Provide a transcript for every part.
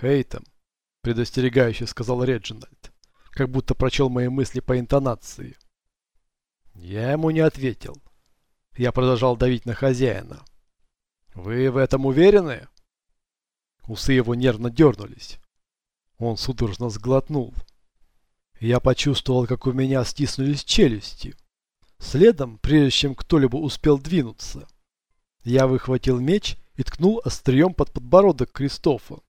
Хейтом, предостерегающе сказал Реджинальд, как будто прочел мои мысли по интонации. Я ему не ответил. Я продолжал давить на хозяина. Вы в этом уверены? Усы его нервно дернулись. Он судорожно сглотнул. Я почувствовал, как у меня стиснулись челюсти. Следом, прежде чем кто-либо успел двинуться, я выхватил меч и ткнул острием под подбородок Кристофа.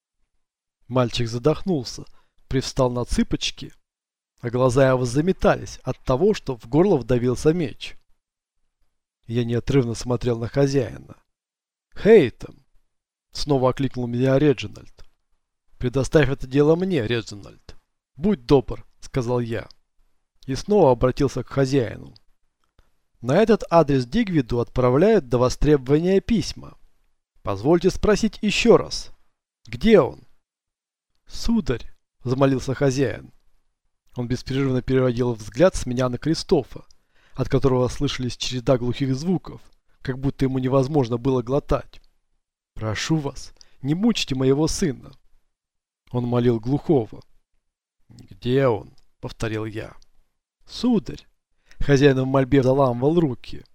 Мальчик задохнулся, привстал на цыпочки, а глаза его заметались от того, что в горло вдавился меч. Я неотрывно смотрел на хозяина. «Хейтом!» — снова окликнул меня Реджинальд. «Предоставь это дело мне, Реджинальд. Будь добр», — сказал я. И снова обратился к хозяину. На этот адрес Дигвиду отправляют до востребования письма. Позвольте спросить еще раз. Где он? Сударь, замолился хозяин. Он беспрерывно переводил взгляд с меня на Кристофа, от которого слышались череда глухих звуков, как будто ему невозможно было глотать. Прошу вас, не мучьте моего сына. Он молил глухого. Где он? Повторил я. Сударь, Хозяин в мольбе заламывал руки.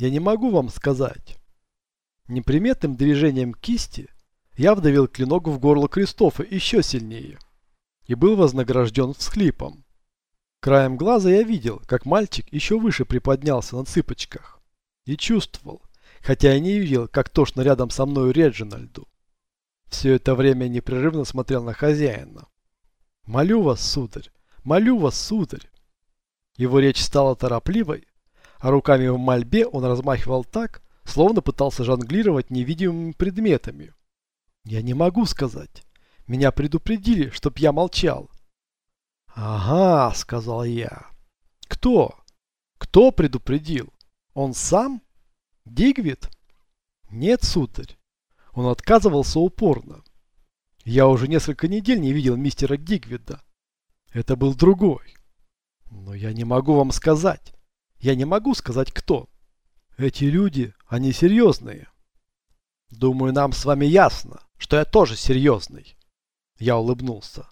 Я не могу вам сказать. Неприметным движением кисти я вдавил клинок в горло Кристофа еще сильнее и был вознагражден всхлипом. Краем глаза я видел, как мальчик еще выше приподнялся на цыпочках и чувствовал, хотя и не видел, как тошно рядом со мной Реджинальду. Все это время непрерывно смотрел на хозяина. «Молю вас, сударь, молю вас, сударь!» Его речь стала торопливой, а руками в мольбе он размахивал так, словно пытался жонглировать невидимыми предметами. Я не могу сказать. Меня предупредили, чтоб я молчал. Ага, сказал я. Кто? Кто предупредил? Он сам? Дигвид? Нет, сударь. Он отказывался упорно. Я уже несколько недель не видел мистера Дигвида. Это был другой. Но я не могу вам сказать. Я не могу сказать, кто. Эти люди, они серьезные. Думаю, нам с вами ясно, что я тоже серьезный. Я улыбнулся.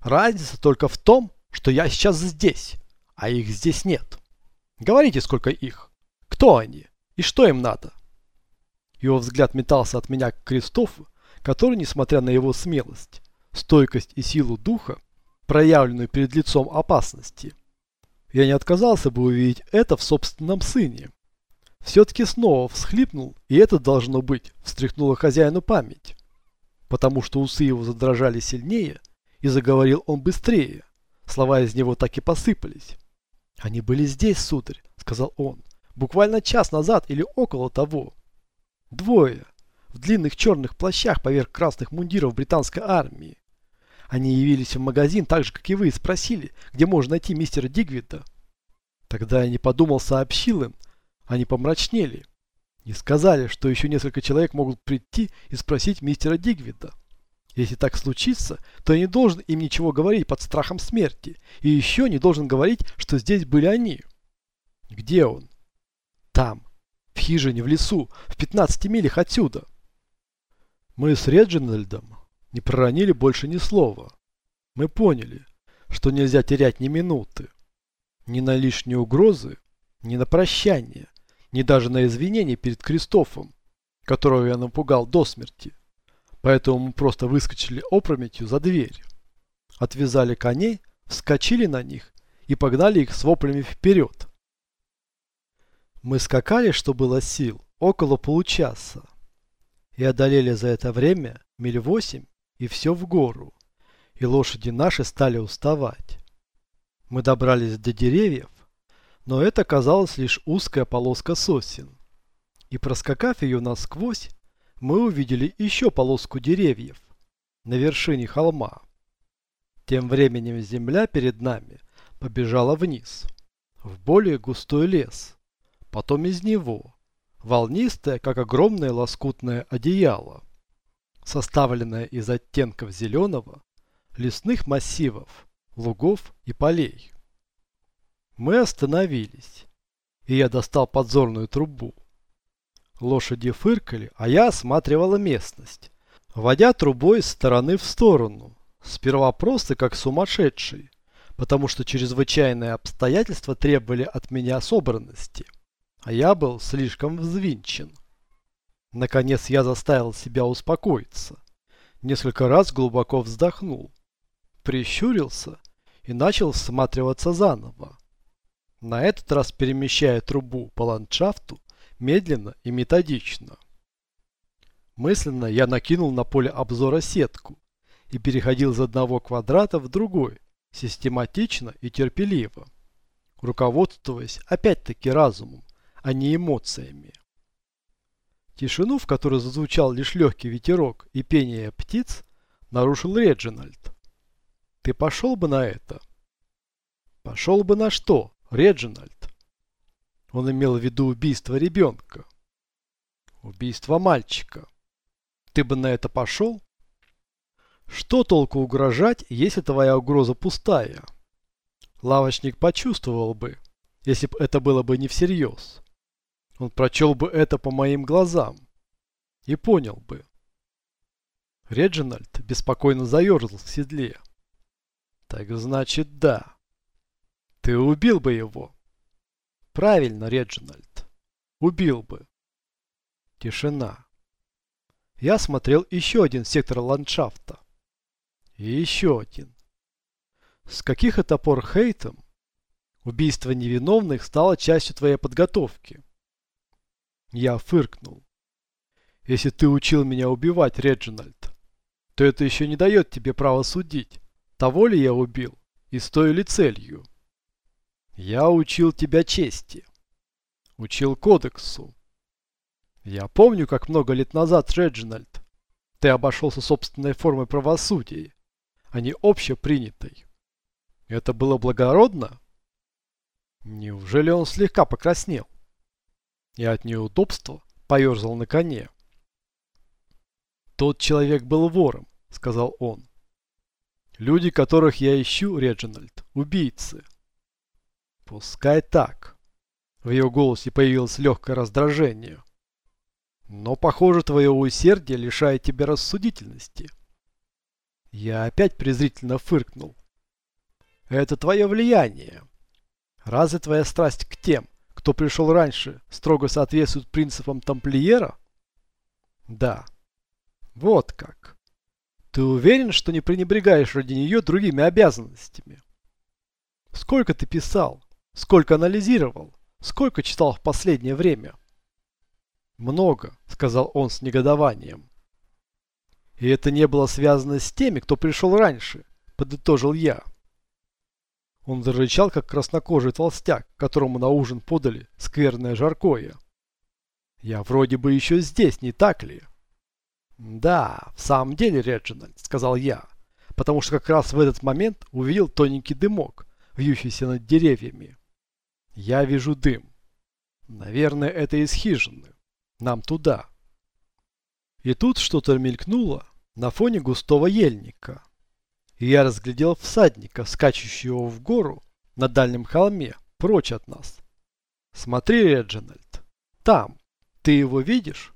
Разница только в том, что я сейчас здесь, а их здесь нет. Говорите, сколько их. Кто они? И что им надо? Его взгляд метался от меня к Кристофу, который, несмотря на его смелость, стойкость и силу духа, проявленную перед лицом опасности, я не отказался бы увидеть это в собственном сыне. Все-таки снова всхлипнул, и это должно быть, встряхнуло хозяину память. Потому что усы его задрожали сильнее, и заговорил он быстрее. Слова из него так и посыпались. «Они были здесь, сударь», — сказал он, — «буквально час назад или около того. Двое, в длинных черных плащах поверх красных мундиров британской армии. Они явились в магазин так же, как и вы, и спросили, где можно найти мистера Дигвида. Тогда я не подумал, сообщил им. Они помрачнели. И сказали, что еще несколько человек могут прийти и спросить мистера Дигвида. Если так случится, то я не должен им ничего говорить под страхом смерти. И еще не должен говорить, что здесь были они. Где он? Там. В хижине, в лесу, в 15 милях отсюда. Мы с Реджинальдом не проронили больше ни слова. Мы поняли, что нельзя терять ни минуты. Ни на лишние угрозы, ни на прощание, ни даже на извинения перед Кристофом, которого я напугал до смерти. Поэтому мы просто выскочили опрометью за дверь. Отвязали коней, вскочили на них и погнали их с воплями вперед. Мы скакали, что было сил, около получаса. И одолели за это время миль восемь и все в гору, и лошади наши стали уставать. Мы добрались до деревьев, но это казалось лишь узкая полоска сосен. И проскакав ее насквозь, мы увидели еще полоску деревьев на вершине холма. Тем временем земля перед нами побежала вниз, в более густой лес, потом из него, волнистое, как огромное лоскутное одеяло составленная из оттенков зеленого, лесных массивов, лугов и полей. Мы остановились, и я достал подзорную трубу. Лошади фыркали, а я осматривала местность. водя трубой с стороны в сторону, сперва просто как сумасшедший, потому что чрезвычайные обстоятельства требовали от меня собранности, а я был слишком взвинчен. Наконец я заставил себя успокоиться, несколько раз глубоко вздохнул, прищурился и начал всматриваться заново. На этот раз перемещая трубу по ландшафту медленно и методично. Мысленно я накинул на поле обзора сетку и переходил из одного квадрата в другой, систематично и терпеливо, руководствуясь опять-таки разумом, а не эмоциями. Тишину, в которой зазвучал лишь легкий ветерок и пение птиц, нарушил Реджинальд. «Ты пошел бы на это?» «Пошел бы на что, Реджинальд?» Он имел в виду убийство ребенка. Убийство мальчика. Ты бы на это пошел? Что толку угрожать, если твоя угроза пустая? Лавочник почувствовал бы, если бы это было бы не всерьез. Он прочел бы это по моим глазам и понял бы. Реджинальд беспокойно заерзал в седле. Так значит, да. Ты убил бы его. Правильно, Реджинальд. Убил бы. Тишина. Я смотрел еще один сектор ландшафта. И еще один. С каких это пор Хейтом убийство невиновных стало частью твоей подготовки? Я фыркнул. Если ты учил меня убивать, Реджинальд, то это еще не дает тебе права судить, того ли я убил и с той ли целью. Я учил тебя чести. Учил кодексу. Я помню, как много лет назад, Реджинальд, ты обошелся собственной формой правосудия, а не общепринятой. Это было благородно? Неужели он слегка покраснел? И от неудобства поерзал на коне. Тот человек был вором, сказал он. Люди, которых я ищу, Реджинальд, убийцы. Пускай так. В ее голосе появилось легкое раздражение. Но, похоже, твое усердие лишает тебя рассудительности. Я опять презрительно фыркнул. Это твое влияние. Разве твоя страсть к тем, кто пришел раньше, строго соответствует принципам тамплиера? Да. Вот как. Ты уверен, что не пренебрегаешь ради нее другими обязанностями? Сколько ты писал? Сколько анализировал? Сколько читал в последнее время? Много, сказал он с негодованием. И это не было связано с теми, кто пришел раньше, подытожил я. Он зарычал, как краснокожий толстяк, которому на ужин подали скверное жаркое. Я вроде бы еще здесь, не так ли? Да, в самом деле, Реджинальд, сказал я, потому что как раз в этот момент увидел тоненький дымок, вьющийся над деревьями. Я вижу дым. Наверное, это из хижины. Нам туда. И тут что-то мелькнуло на фоне густого ельника. И я разглядел всадника, скачущего в гору на дальнем холме, прочь от нас. Смотри, Реджинальд, там. Ты его видишь?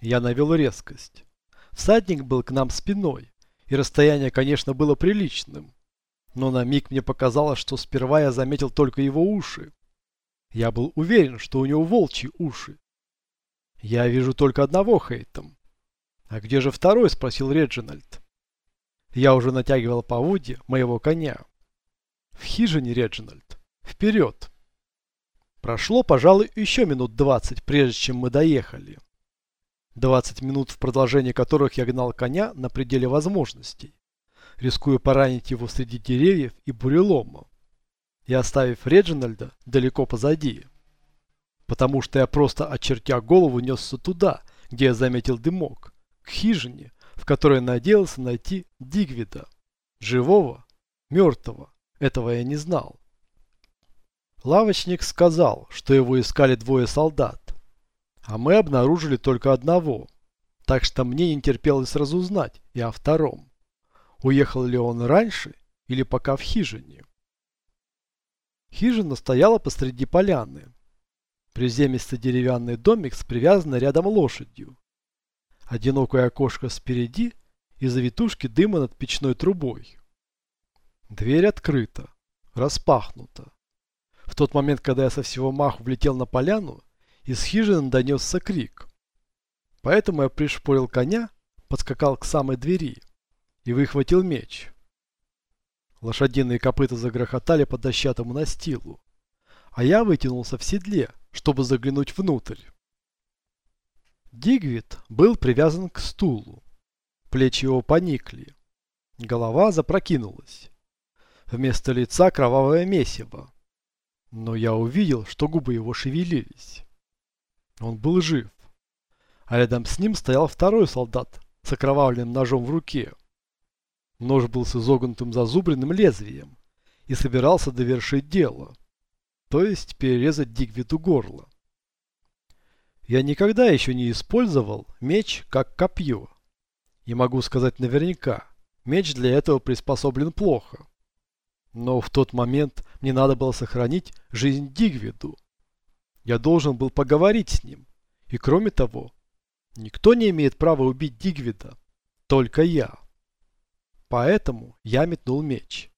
Я навел резкость. Всадник был к нам спиной, и расстояние, конечно, было приличным. Но на миг мне показалось, что сперва я заметил только его уши. Я был уверен, что у него волчьи уши. Я вижу только одного Хейтом. А где же второй? Спросил Реджинальд. Я уже натягивал поводья моего коня. В хижине, Реджинальд. Вперед. Прошло, пожалуй, еще минут двадцать, прежде чем мы доехали. Двадцать минут, в продолжении которых я гнал коня на пределе возможностей рискуя поранить его среди деревьев и бурелома, и оставив Реджинальда далеко позади. Потому что я просто, очертя голову, несся туда, где я заметил дымок, к хижине, в которой надеялся найти Дигвида. Живого, мертвого, этого я не знал. Лавочник сказал, что его искали двое солдат, а мы обнаружили только одного, так что мне не терпелось разузнать и о втором. Уехал ли он раньше или пока в хижине? Хижина стояла посреди поляны. Приземистый деревянный домик с привязанной рядом лошадью. одинокое окошко спереди и завитушки дыма над печной трубой. Дверь открыта, распахнута. В тот момент, когда я со всего маху влетел на поляну, из хижины донесся крик. Поэтому я пришпорил коня, подскакал к самой двери и выхватил меч. Лошадиные копыта загрохотали по дощатому настилу, а я вытянулся в седле, чтобы заглянуть внутрь. Дигвид был привязан к стулу. Плечи его поникли. Голова запрокинулась. Вместо лица кровавое месиво. Но я увидел, что губы его шевелились. Он был жив. А рядом с ним стоял второй солдат с окровавленным ножом в руке. Нож был с изогнутым зазубренным лезвием и собирался довершить дело, то есть перерезать Дигвиду горло. Я никогда еще не использовал меч как копье. И могу сказать наверняка, меч для этого приспособлен плохо. Но в тот момент мне надо было сохранить жизнь Дигвиду. Я должен был поговорить с ним. И кроме того, никто не имеет права убить Дигвида. Только я. Поэтому я метнул меч.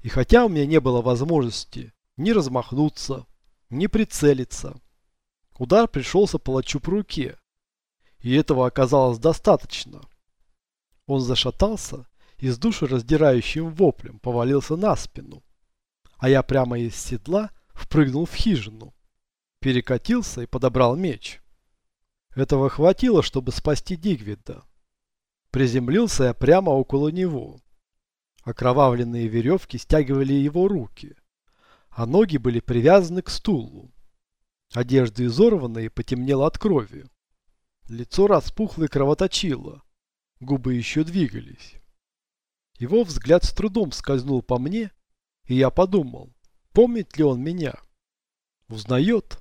И хотя у меня не было возможности ни размахнуться, ни прицелиться, удар пришелся палачу по руке. И этого оказалось достаточно. Он зашатался и с душераздирающим воплем повалился на спину. А я прямо из седла впрыгнул в хижину, перекатился и подобрал меч. Этого хватило, чтобы спасти Дигвида. Приземлился я прямо около него. Окровавленные веревки стягивали его руки, а ноги были привязаны к стулу. Одежда изорвана и потемнела от крови. Лицо распухло и кровоточило. Губы еще двигались. Его взгляд с трудом скользнул по мне, и я подумал, помнит ли он меня. Узнает?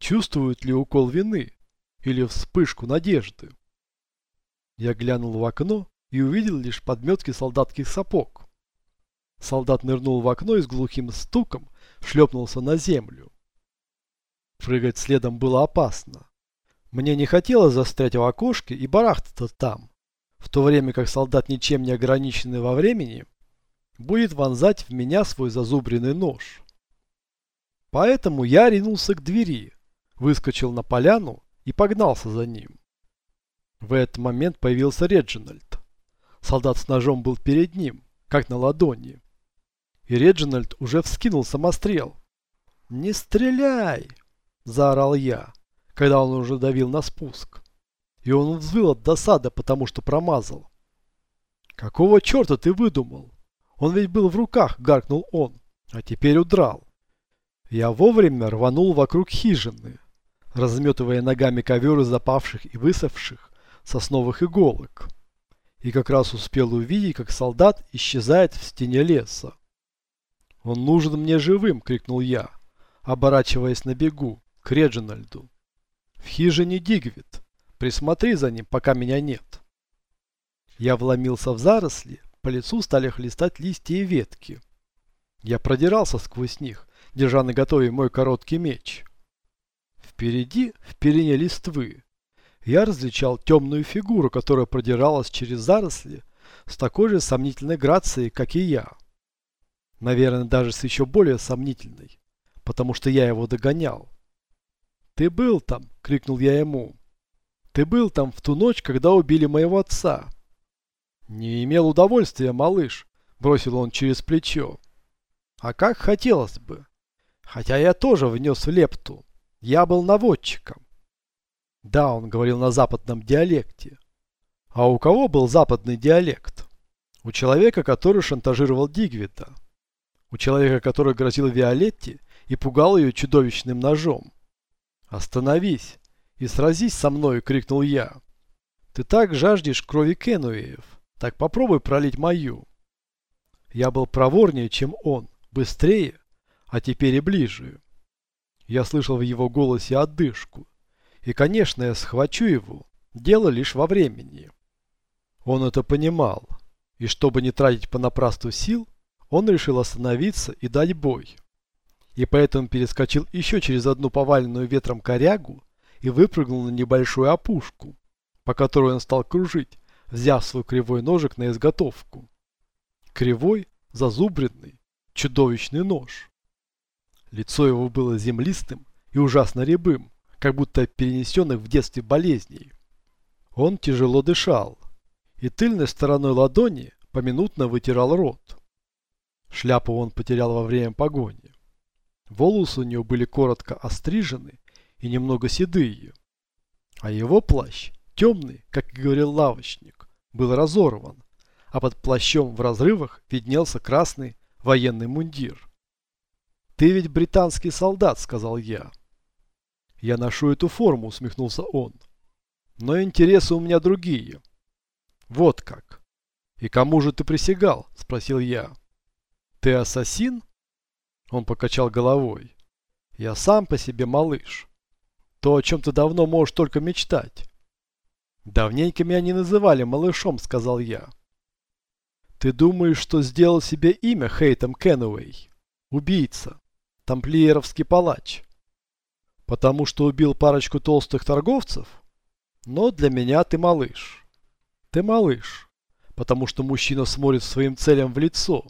Чувствует ли укол вины? Или вспышку надежды? Я глянул в окно и увидел лишь подметки солдатских сапог. Солдат нырнул в окно и с глухим стуком шлепнулся на землю. Прыгать следом было опасно. Мне не хотелось застрять в окошке и барахтаться там, в то время как солдат, ничем не ограниченный во времени, будет вонзать в меня свой зазубренный нож. Поэтому я ринулся к двери, выскочил на поляну и погнался за ним. В этот момент появился Реджинальд. Солдат с ножом был перед ним, как на ладони. И Реджинальд уже вскинул самострел. «Не стреляй!» – заорал я, когда он уже давил на спуск. И он взвыл от досады, потому что промазал. «Какого черта ты выдумал? Он ведь был в руках!» – гаркнул он. «А теперь удрал!» Я вовремя рванул вокруг хижины, разметывая ногами ковер из запавших и высохших сосновых иголок. И как раз успел увидеть, как солдат исчезает в стене леса. «Он нужен мне живым!» — крикнул я, оборачиваясь на бегу, к Реджинальду. «В хижине Дигвит. Присмотри за ним, пока меня нет». Я вломился в заросли, по лицу стали хлестать листья и ветки. Я продирался сквозь них, держа на готове мой короткий меч. Впереди, в перине листвы, я различал темную фигуру, которая продиралась через заросли с такой же сомнительной грацией, как и я. Наверное, даже с еще более сомнительной, потому что я его догонял. «Ты был там!» — крикнул я ему. «Ты был там в ту ночь, когда убили моего отца!» «Не имел удовольствия, малыш!» — бросил он через плечо. «А как хотелось бы! Хотя я тоже внес лепту. Я был наводчиком. Да, он говорил на западном диалекте. А у кого был западный диалект? У человека, который шантажировал Дигвида. У человека, который грозил Виолетте и пугал ее чудовищным ножом. «Остановись и сразись со мной!» — крикнул я. «Ты так жаждешь крови Кенуэев, так попробуй пролить мою». Я был проворнее, чем он, быстрее, а теперь и ближе. Я слышал в его голосе отдышку, и, конечно, я схвачу его. Дело лишь во времени. Он это понимал. И чтобы не тратить понапрасну сил, он решил остановиться и дать бой. И поэтому перескочил еще через одну поваленную ветром корягу и выпрыгнул на небольшую опушку, по которой он стал кружить, взяв свой кривой ножик на изготовку. Кривой, зазубренный, чудовищный нож. Лицо его было землистым и ужасно рябым, как будто перенесенных в детстве болезней. Он тяжело дышал, и тыльной стороной ладони поминутно вытирал рот. Шляпу он потерял во время погони. Волосы у него были коротко острижены и немного седые. А его плащ, темный, как говорил лавочник, был разорван, а под плащом в разрывах виднелся красный военный мундир. «Ты ведь британский солдат», — сказал я. «Я ношу эту форму», — усмехнулся он. «Но интересы у меня другие». «Вот как». «И кому же ты присягал?» — спросил я. «Ты ассасин?» Он покачал головой. «Я сам по себе малыш. То, о чем ты давно можешь только мечтать». «Давненько меня не называли малышом», — сказал я. «Ты думаешь, что сделал себе имя Хейтом Кенуэй? Убийца. Тамплиеровский палач. Потому что убил парочку толстых торговцев? Но для меня ты малыш. Ты малыш. Потому что мужчина смотрит своим целям в лицо»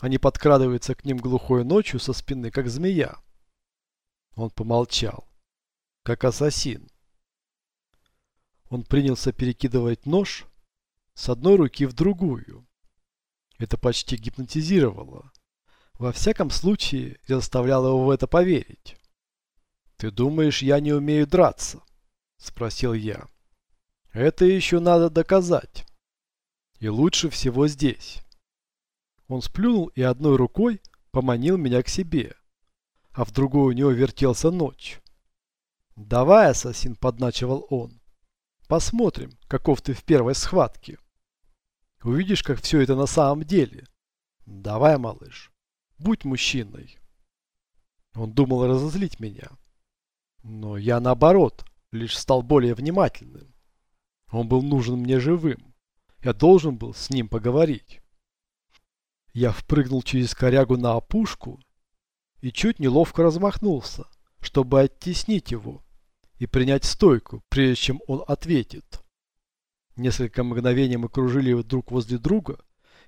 а не подкрадывается к ним глухой ночью со спины, как змея. Он помолчал, как ассасин. Он принялся перекидывать нож с одной руки в другую. Это почти гипнотизировало. Во всяком случае, я заставлял его в это поверить. «Ты думаешь, я не умею драться?» – спросил я. «Это еще надо доказать. И лучше всего здесь». Он сплюнул и одной рукой поманил меня к себе, а в другой у него вертелся ночь. «Давай, ассасин», — подначивал он, — «посмотрим, каков ты в первой схватке. Увидишь, как все это на самом деле. Давай, малыш, будь мужчиной». Он думал разозлить меня. Но я, наоборот, лишь стал более внимательным. Он был нужен мне живым. Я должен был с ним поговорить. Я впрыгнул через корягу на опушку и чуть неловко размахнулся, чтобы оттеснить его и принять стойку, прежде чем он ответит. Несколько мгновений мы кружили друг возле друга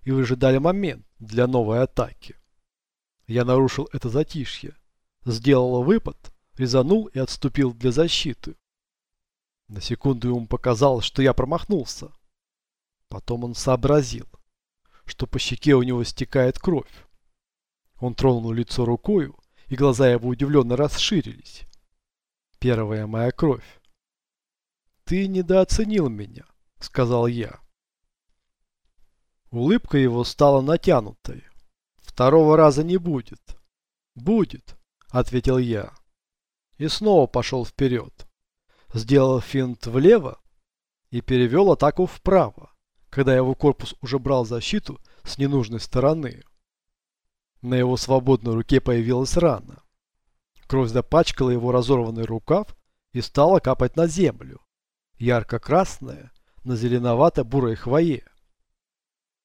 и выжидали момент для новой атаки. Я нарушил это затишье, сделал выпад, резанул и отступил для защиты. На секунду ему показалось, что я промахнулся. Потом он сообразил, что по щеке у него стекает кровь. Он тронул лицо рукою, и глаза его удивленно расширились. Первая моя кровь. «Ты недооценил меня», — сказал я. Улыбка его стала натянутой. «Второго раза не будет». «Будет», — ответил я. И снова пошел вперед. Сделал финт влево и перевел атаку вправо когда его корпус уже брал защиту с ненужной стороны. На его свободной руке появилась рана. Кровь запачкала его разорванный рукав и стала капать на землю. Ярко-красная, на зеленовато-бурой хвое.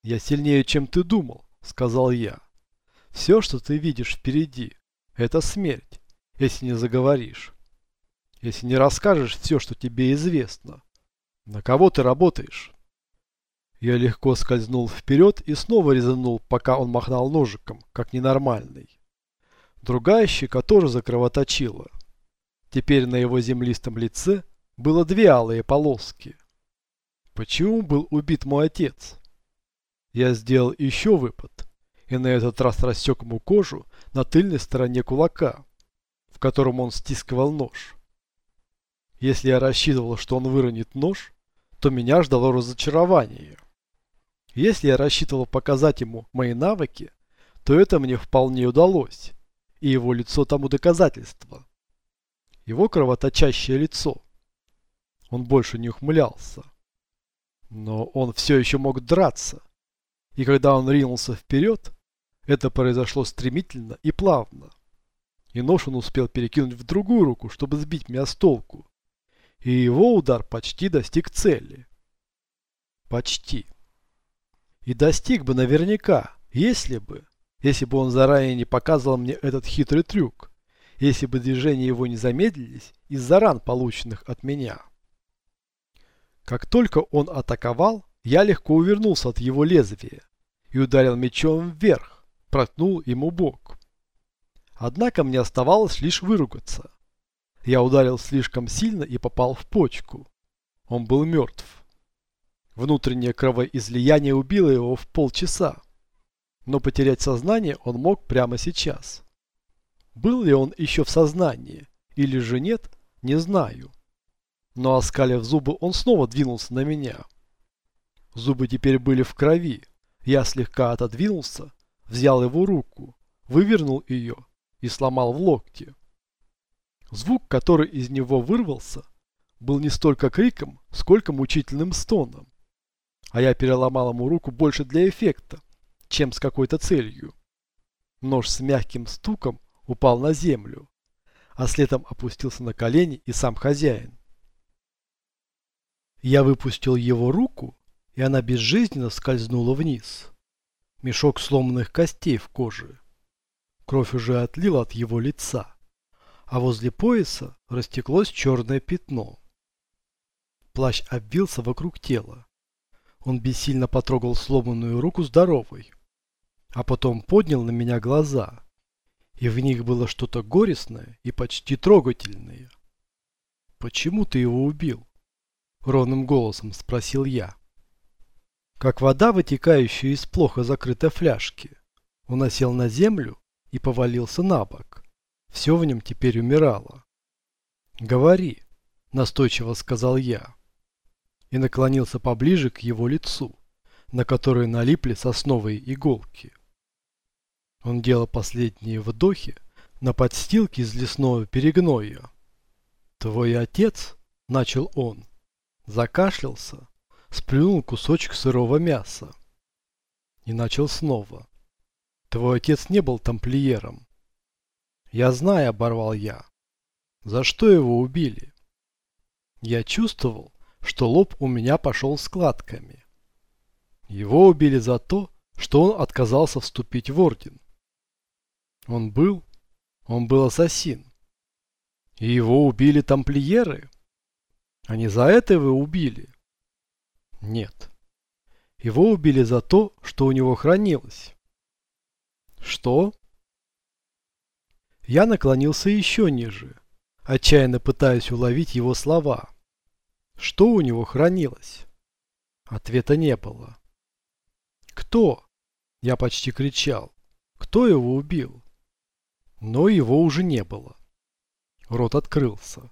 «Я сильнее, чем ты думал», — сказал я. «Все, что ты видишь впереди, это смерть, если не заговоришь. Если не расскажешь все, что тебе известно. На кого ты работаешь?» Я легко скользнул вперед и снова резанул, пока он махнул ножиком, как ненормальный. Другая щека тоже закровоточила. Теперь на его землистом лице было две алые полоски. Почему был убит мой отец? Я сделал еще выпад, и на этот раз рассек ему кожу на тыльной стороне кулака, котором он стискивал нож. Если я рассчитывал, что он выронит нож, то меня ждало разочарование. Если я рассчитывал показать ему мои навыки, то это мне вполне удалось, и его лицо тому доказательство. Его кровоточащее лицо. Он больше не ухмылялся. Но он все еще мог драться. И когда он ринулся вперед, это произошло стремительно и плавно. И нож он успел перекинуть в другую руку, чтобы сбить меня с толку. И его удар почти достиг цели. Почти. И достиг бы наверняка, если бы, если бы он заранее не показывал мне этот хитрый трюк, если бы движения его не замедлились из-за ран, полученных от меня. Как только он атаковал, я легко увернулся от его лезвия и ударил мечом вверх, проткнул ему бок. Однако мне оставалось лишь выругаться. Я ударил слишком сильно и попал в почку. Он был мертв. Внутреннее кровоизлияние убило его в полчаса. Но потерять сознание он мог прямо сейчас. Был ли он еще в сознании, или же нет, не знаю. Но оскалив зубы, он снова двинулся на меня. Зубы теперь были в крови. Я слегка отодвинулся, взял его руку, вывернул ее и сломал в локте. Звук, который из него вырвался, был не столько криком, сколько мучительным стоном. А я переломал ему руку больше для эффекта, чем с какой-то целью. Нож с мягким стуком упал на землю, а следом опустился на колени и сам хозяин. Я выпустил его руку, и она безжизненно скользнула вниз. Мешок сломанных костей в коже. Кровь уже отлила от его лица, а возле пояса растеклось черное пятно. Плащ обвился вокруг тела. Он бессильно потрогал сломанную руку здоровой, а потом поднял на меня глаза, и в них было что-то горестное и почти трогательное. «Почему ты его убил?» — ровным голосом спросил я. Как вода, вытекающая из плохо закрытой фляжки. Он осел на землю и повалился на бок. Все в нем теперь умирало. «Говори», — настойчиво сказал я. И наклонился поближе к его лицу, на которое налипли сосновые иголки. Он делал последние вдохи на подстилке из лесного перегноя. «Твой отец», — начал он, закашлялся, сплюнул кусочек сырого мяса и начал снова. «Твой отец не был тамплиером». «Я знаю», — оборвал я. «За что его убили?» Я чувствовал, что лоб у меня пошел складками. Его убили за то, что он отказался вступить в орден. Он был? Он был ассасин. И его убили тамплиеры? Они за это его убили? Нет. Его убили за то, что у него хранилось. Что? Я наклонился еще ниже, отчаянно пытаясь уловить его слова. Что у него хранилось? Ответа не было. Кто? Я почти кричал. Кто его убил? Но его уже не было. Рот открылся.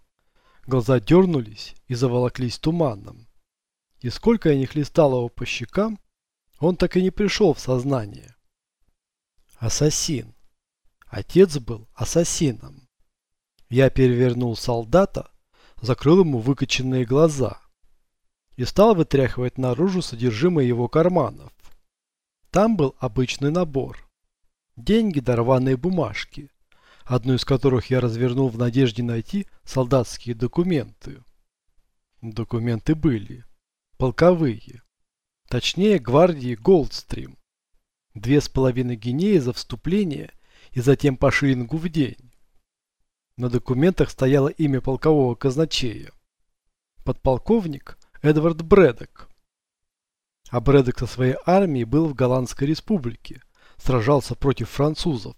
Глаза дернулись и заволоклись туманом. И сколько я не хлестал его по щекам, он так и не пришел в сознание. Ассасин. Отец был ассасином. Я перевернул солдата, закрыл ему выкоченные глаза и стал вытряхивать наружу содержимое его карманов. Там был обычный набор. Деньги да рваные бумажки одну из которых я развернул в надежде найти солдатские документы. Документы были. Полковые. Точнее, гвардии Голдстрим. Две с половиной гинеи за вступление и затем по шиллингу в день. На документах стояло имя полкового казначея. Подполковник Эдвард Брэдок. А Брэдок со своей армией был в Голландской республике, сражался против французов.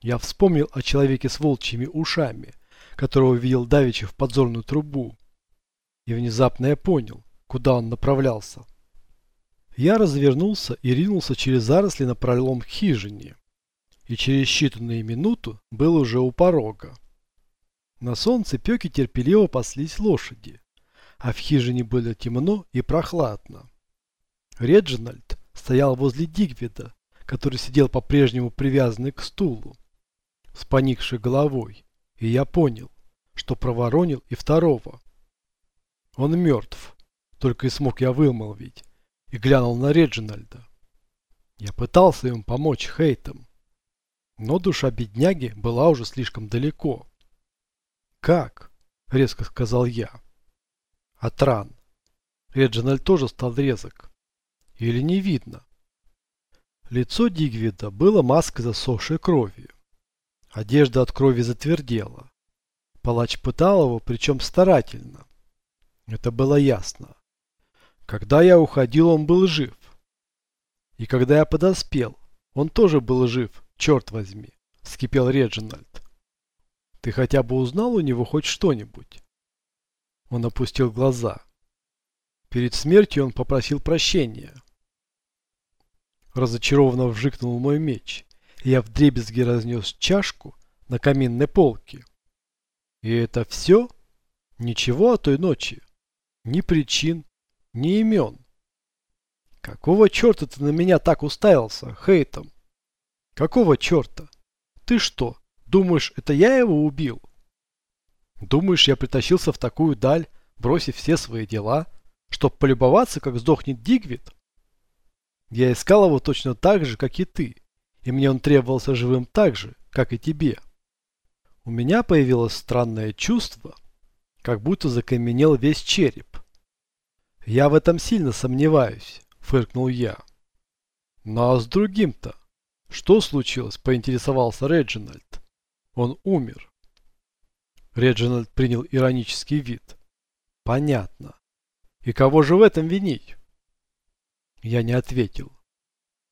Я вспомнил о человеке с волчьими ушами, которого видел Давича в подзорную трубу. И внезапно я понял, куда он направлялся. Я развернулся и ринулся через заросли на пролом к хижине. И через считанные минуты был уже у порога. На солнце пеки терпеливо паслись лошади, а в хижине было темно и прохладно. Реджинальд стоял возле Дигвида, который сидел по-прежнему привязанный к стулу с поникшей головой, и я понял, что проворонил и второго. Он мертв, только и смог я вымолвить, и глянул на Реджинальда. Я пытался ему помочь Хейтом, но душа бедняги была уже слишком далеко. «Как?» — резко сказал я. «От ран. Реджинальд тоже стал резок. Или не видно?» Лицо Дигвида было маской засохшей кровью. Одежда от крови затвердела. Палач пытал его, причем старательно. Это было ясно. Когда я уходил, он был жив. И когда я подоспел, он тоже был жив, черт возьми, вскипел Реджинальд. Ты хотя бы узнал у него хоть что-нибудь? Он опустил глаза. Перед смертью он попросил прощения. Разочарованно вжикнул мой меч, и я вдребезги разнес чашку на каминной полке. И это все? Ничего о той ночи? Ни причин, ни имен. Какого черта ты на меня так уставился, Хейтом? Какого черта? Ты что, думаешь, это я его убил? Думаешь, я притащился в такую даль, бросив все свои дела, чтоб полюбоваться, как сдохнет Дигвид? Я искал его точно так же, как и ты, и мне он требовался живым так же, как и тебе. У меня появилось странное чувство, как будто закаменел весь череп. Я в этом сильно сомневаюсь, фыркнул я. Ну а с другим-то? Что случилось, поинтересовался Реджинальд. Он умер. Реджинальд принял иронический вид. Понятно. И кого же в этом винить? Я не ответил.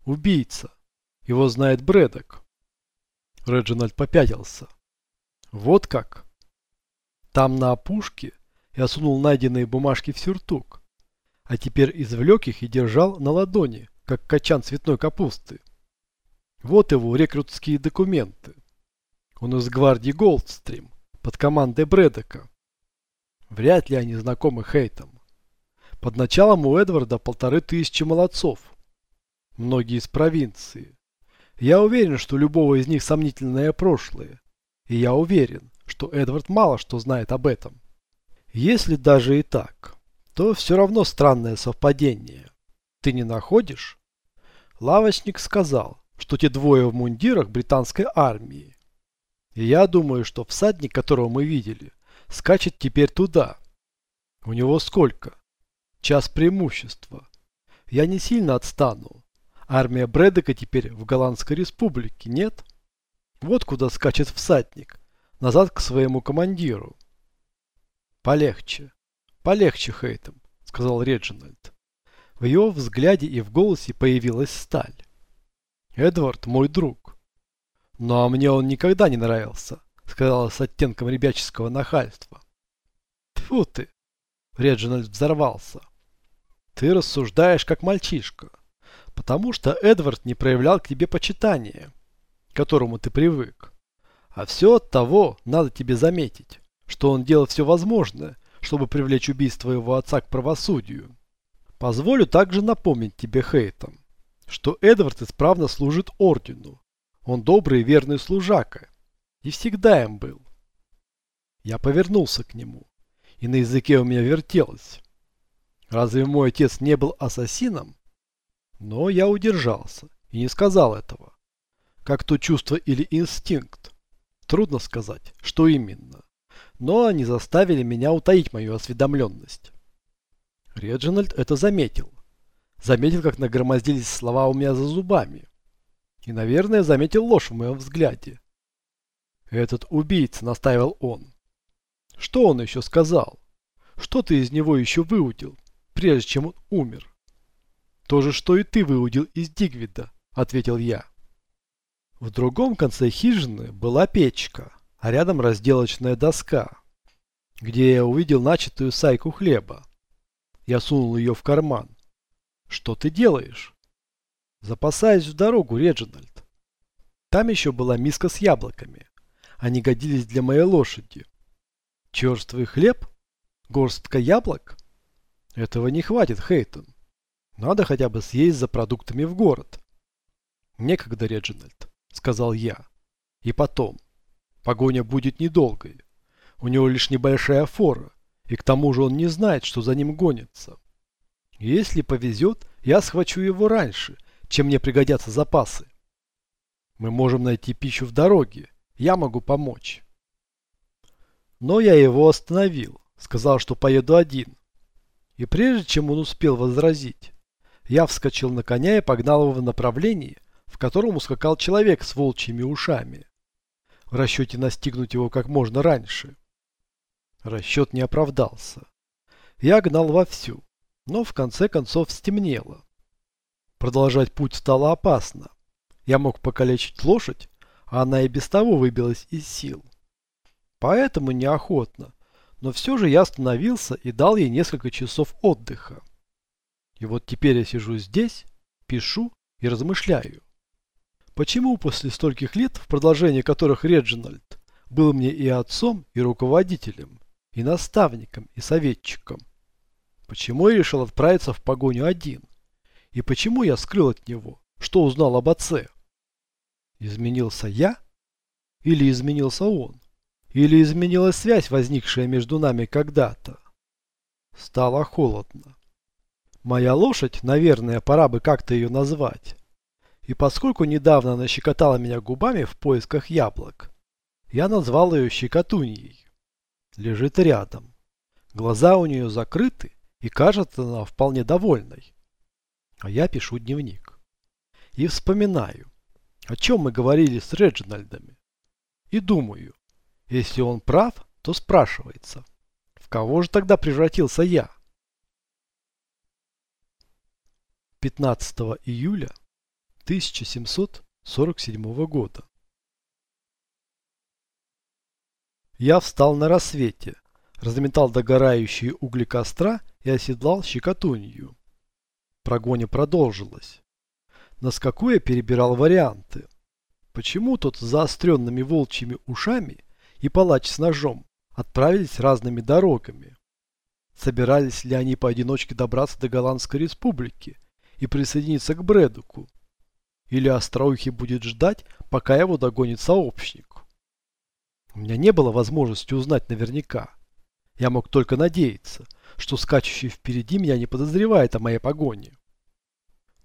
Убийца. Его знает Брэдок. Реджинальд попятился. Вот как? Там на опушке я сунул найденные бумажки в сюртук, а теперь извлек их и держал на ладони, как качан цветной капусты. Вот его рекрутские документы. Он из гвардии Голдстрим, под командой Брэдека. Вряд ли они знакомы Хейтом. Под началом у Эдварда полторы тысячи молодцов. Многие из провинции. Я уверен, что любого из них сомнительное прошлое. И я уверен, что Эдвард мало что знает об этом. Если даже и так, то все равно странное совпадение. Ты не находишь? Лавочник сказал, что те двое в мундирах британской армии. И я думаю, что всадник, которого мы видели, скачет теперь туда. У него сколько? Час преимущества. Я не сильно отстану. Армия Брэдека теперь в Голландской республике, нет? Вот куда скачет всадник. Назад к своему командиру. Полегче. Полегче, Хейтем, сказал Реджинальд. В его взгляде и в голосе появилась сталь. Эдвард мой друг. Ну а мне он никогда не нравился, сказала с оттенком ребяческого нахальства. Тьфу ты. Реджинальд взорвался. Ты рассуждаешь как мальчишка, потому что Эдвард не проявлял к тебе почитания которому ты привык. А все от того, надо тебе заметить, что он делал все возможное, чтобы привлечь убийство его отца к правосудию. Позволю также напомнить тебе, Хейтом, что Эдвард исправно служит ордену. Он добрый и верный служака. И всегда им был. Я повернулся к нему, и на языке у меня вертелось. Разве мой отец не был ассасином? Но я удержался и не сказал этого как то чувство или инстинкт. Трудно сказать, что именно. Но они заставили меня утаить мою осведомленность. Реджинальд это заметил. Заметил, как нагромоздились слова у меня за зубами. И, наверное, заметил ложь в моем взгляде. Этот убийца, настаивал он. Что он еще сказал? Что ты из него еще выудил, прежде чем он умер? То же, что и ты выудил из Дигвида, ответил я. В другом конце хижины была печка, а рядом разделочная доска, где я увидел начатую сайку хлеба. Я сунул ее в карман. «Что ты делаешь?» «Запасаюсь в дорогу, Реджинальд». Там еще была миска с яблоками. Они годились для моей лошади. Черствый хлеб? Горстка яблок? Этого не хватит, Хейтон. Надо хотя бы съесть за продуктами в город. Некогда, Реджинальд сказал я. И потом, погоня будет недолгой. У него лишь небольшая фора, и к тому же он не знает, что за ним гонится. Если повезет, я схвачу его раньше, чем мне пригодятся запасы. Мы можем найти пищу в дороге, я могу помочь. Но я его остановил, сказал, что поеду один. И прежде чем он успел возразить, я вскочил на коня и погнал его в направлении, в котором ускакал человек с волчьими ушами, в расчете настигнуть его как можно раньше. Расчет не оправдался. Я гнал вовсю, но в конце концов стемнело. Продолжать путь стало опасно. Я мог покалечить лошадь, а она и без того выбилась из сил. Поэтому неохотно, но все же я остановился и дал ей несколько часов отдыха. И вот теперь я сижу здесь, пишу и размышляю. Почему после стольких лет, в продолжении которых Реджинальд был мне и отцом, и руководителем, и наставником, и советчиком, почему я решил отправиться в погоню один? И почему я скрыл от него, что узнал об отце? Изменился я? Или изменился он? Или изменилась связь, возникшая между нами когда-то? Стало холодно. Моя лошадь, наверное, пора бы как-то ее назвать. И поскольку недавно она щекотала меня губами в поисках яблок, я назвал ее щекотуньей. Лежит рядом. Глаза у нее закрыты, и кажется она вполне довольной. А я пишу дневник. И вспоминаю, о чем мы говорили с Реджинальдами. И думаю, если он прав, то спрашивается, в кого же тогда превратился я? 15 июля 1747 года. Я встал на рассвете, разметал догорающие угли костра и оседлал щекотунью. Прогоня продолжилась. На скаку я перебирал варианты. Почему тот с заостренными волчьими ушами и палач с ножом отправились разными дорогами? Собирались ли они поодиночке добраться до Голландской республики и присоединиться к Брэдуку. Или Остроухий будет ждать, пока его догонит сообщник. У меня не было возможности узнать наверняка. Я мог только надеяться, что скачущий впереди меня не подозревает о моей погоне.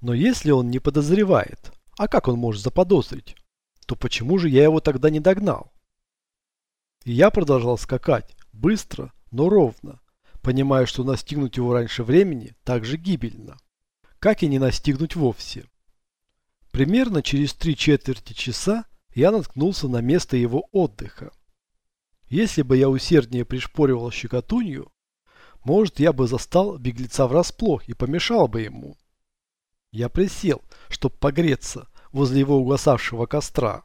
Но если он не подозревает, а как он может заподозрить, то почему же я его тогда не догнал? И я продолжал скакать, быстро, но ровно, понимая, что настигнуть его раньше времени так же гибельно как и не настигнуть вовсе. Примерно через три четверти часа я наткнулся на место его отдыха. Если бы я усерднее пришпоривал щекотунью, может, я бы застал беглеца врасплох и помешал бы ему. Я присел, чтобы погреться возле его угасавшего костра.